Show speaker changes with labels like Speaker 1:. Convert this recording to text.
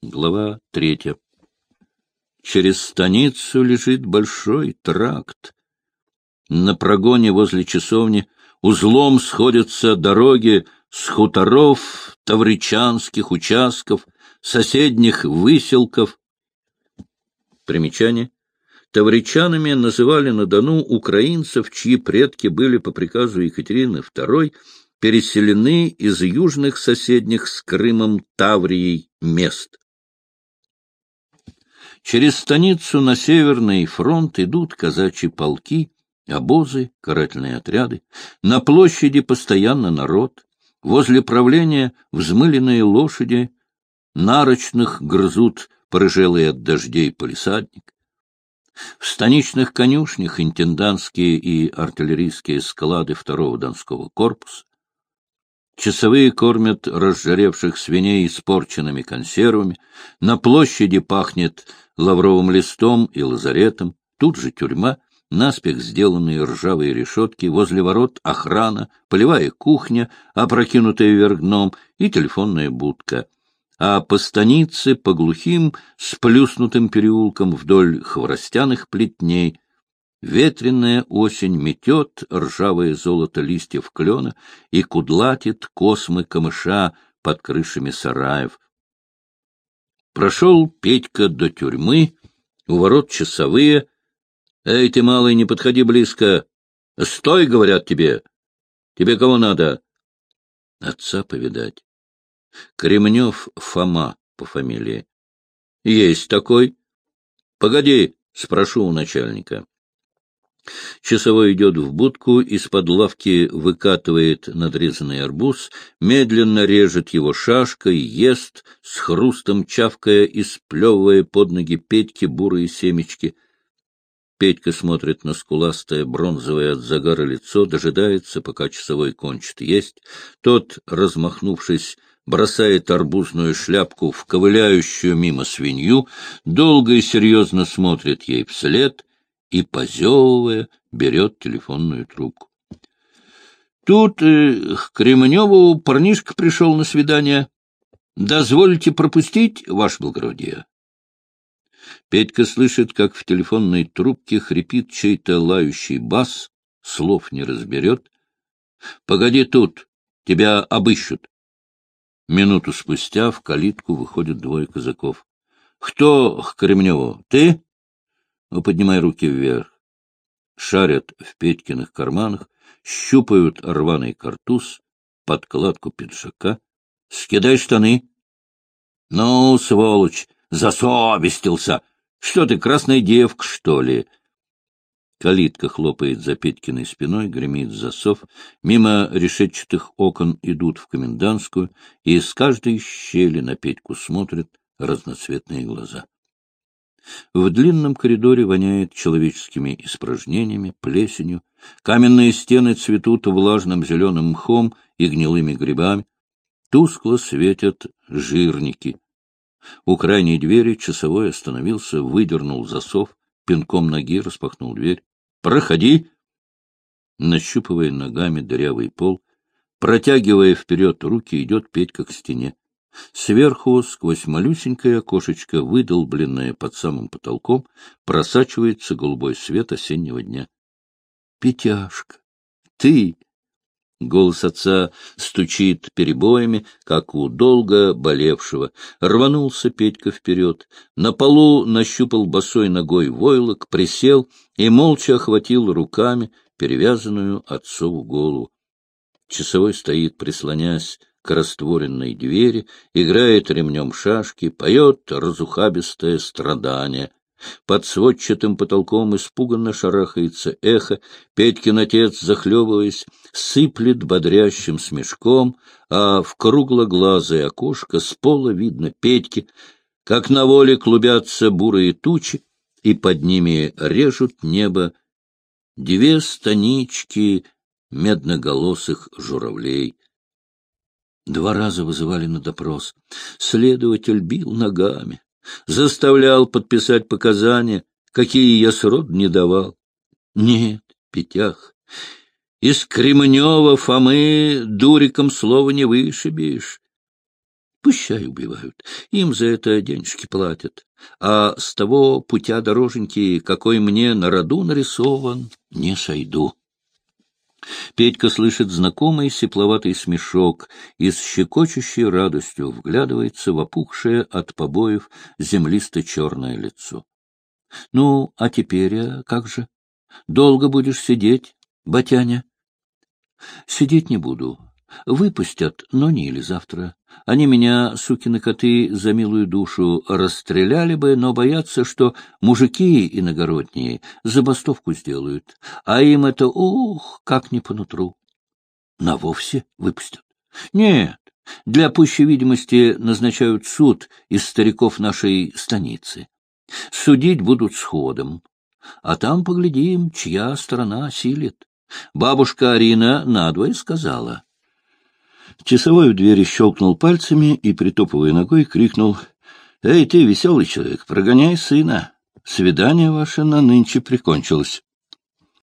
Speaker 1: Глава третья. Через станицу лежит большой тракт. На прогоне возле часовни узлом сходятся дороги с хуторов, тавричанских участков, соседних выселков. Примечание. Тавричанами называли на Дону украинцев, чьи предки были по приказу Екатерины II переселены из южных соседних с Крымом Таврией мест. Через станицу на Северный фронт идут казачьи полки, обозы, карательные отряды. На площади постоянно народ. Возле правления взмыленные лошади, нарочных грызут порыжелый от дождей полисадник. В станичных конюшнях интендантские и артиллерийские склады второго Донского корпуса. Часовые кормят разжаревших свиней испорченными консервами. На площади пахнет лавровым листом и лазаретом. Тут же тюрьма, наспех сделанные ржавые решетки, возле ворот охрана, полевая кухня, опрокинутая вверх дном и телефонная будка. А по станице, по глухим, сплюснутым переулкам вдоль хворостяных плетней — Ветреная осень метет ржавое золото листьев клена и кудлатит космы камыша под крышами сараев. Прошел Петька до тюрьмы, у ворот часовые. — Эй, ты, малый, не подходи близко. — Стой, — говорят тебе. — Тебе кого надо? — Отца повидать. Кремнев Фома по фамилии. — Есть такой. — Погоди, спрошу у начальника. Часовой идет в будку, из-под лавки выкатывает надрезанный арбуз, медленно режет его шашкой, ест, с хрустом чавкая и сплевывая под ноги Петьки бурые семечки. Петька смотрит на скуластое бронзовое от загара лицо, дожидается, пока часовой кончит есть. Тот, размахнувшись, бросает арбузную шляпку в ковыляющую мимо свинью, долго и серьезно смотрит ей вслед — и, позевывая, берет телефонную трубку. Тут э, к Кремневу парнишка пришел на свидание. Дозвольте пропустить, ваше благородие. Петька слышит, как в телефонной трубке хрипит чей-то лающий бас, слов не разберет. — Погоди тут, тебя обыщут. Минуту спустя в калитку выходят двое казаков. — Кто к Кремневу? Ты? Ну, поднимай руки вверх. Шарят в Петькиных карманах, щупают рваный картуз, подкладку пиджака. Скидай штаны. Ну, сволочь, засовестился. Что ты, красная девка, что ли? Калитка хлопает за Петькиной спиной, гремит засов. Мимо решетчатых окон идут в комендантскую, и из каждой щели на Петьку смотрят разноцветные глаза. В длинном коридоре воняет человеческими испражнениями, плесенью. Каменные стены цветут влажным зеленым мхом и гнилыми грибами. Тускло светят жирники. У крайней двери часовой остановился, выдернул засов, пинком ноги распахнул дверь. «Проходи!» Нащупывая ногами дырявый пол, протягивая вперед руки, идет Петька к стене. Сверху, сквозь малюсенькое окошечко, выдолбленное под самым потолком, просачивается голубой свет осеннего дня. — Петяшка, ты! Голос отца стучит перебоями, как у долго болевшего. Рванулся Петька вперед. На полу нащупал босой ногой войлок, присел и молча охватил руками перевязанную отцову голову. Часовой стоит, прислонясь к растворенной двери, играет ремнем шашки, поет разухабистое страдание. Под сводчатым потолком испуганно шарахается эхо, Петькин отец, захлебываясь, сыплет бодрящим смешком, а в круглоглазое окошко с пола видно Петьки, как на воле клубятся бурые тучи, и под ними режут небо две станички медноголосых журавлей. Два раза вызывали на допрос. Следователь бил ногами, заставлял подписать показания, какие я срод не давал. Нет, Петях, из Кремнева Фомы дуриком слова не вышибешь. Пущай убивают. Им за это денежки платят. А с того путя дороженьки, какой мне на роду нарисован, не сойду. Петька слышит знакомый сепловатый смешок и с щекочущей радостью вглядывается в опухшее от побоев землисто-черное лицо. — Ну, а теперь а как же? Долго будешь сидеть, батяня? — Сидеть не буду. Выпустят, но не или завтра. Они меня, сукины коты, за милую душу расстреляли бы, но боятся, что мужики иногородние забастовку сделают, а им это, ух, как не по нутру. На вовсе выпустят. Нет, для пущей видимости назначают суд из стариков нашей станицы. Судить будут сходом, а там поглядим, чья сторона осилит. Бабушка Арина надвое сказала — Часовой в двери щелкнул пальцами и, притопывая ногой, крикнул. — Эй, ты, веселый человек, прогоняй сына. Свидание ваше на нынче прикончилось.